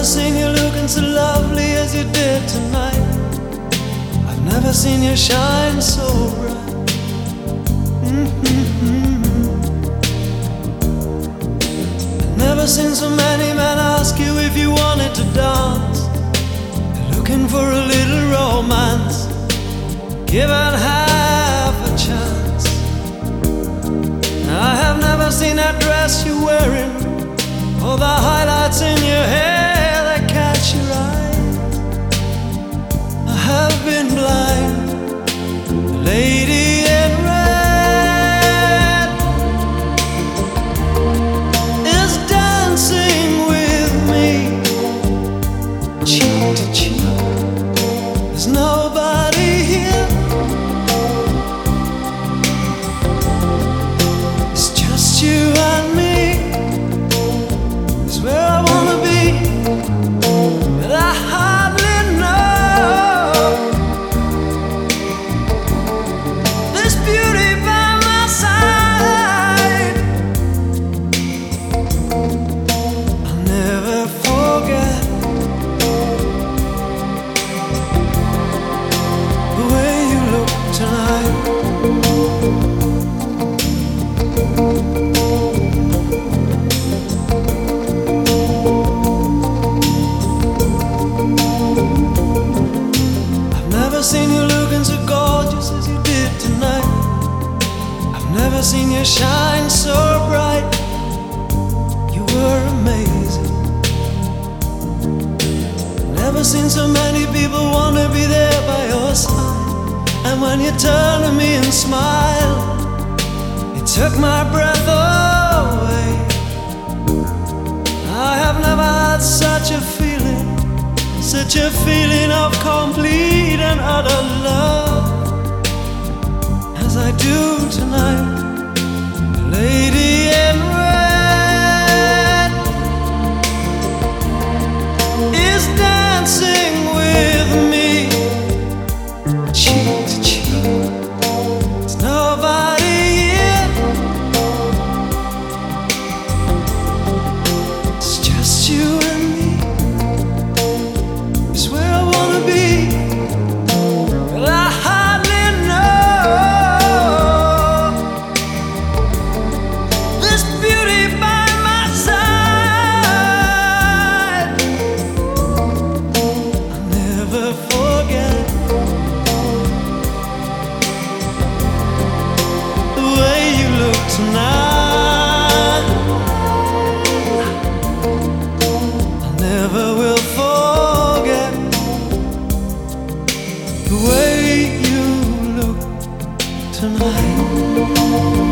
never seen you looking so lovely as you did tonight. I've never seen you shine so bright. Mm-hmm. I've never seen so many men ask you if you wanted to dance. Looking for a little romance, given half a chance. I have never seen that dress you're wearing, or the highlights in your never seen you looking so gorgeous as you did tonight. I've never seen you shine so bright. You were amazing. Never seen so many people want to be there by your side. And when you turn to me and smile, it took my breath away. Such a feeling of complete and utter love mine.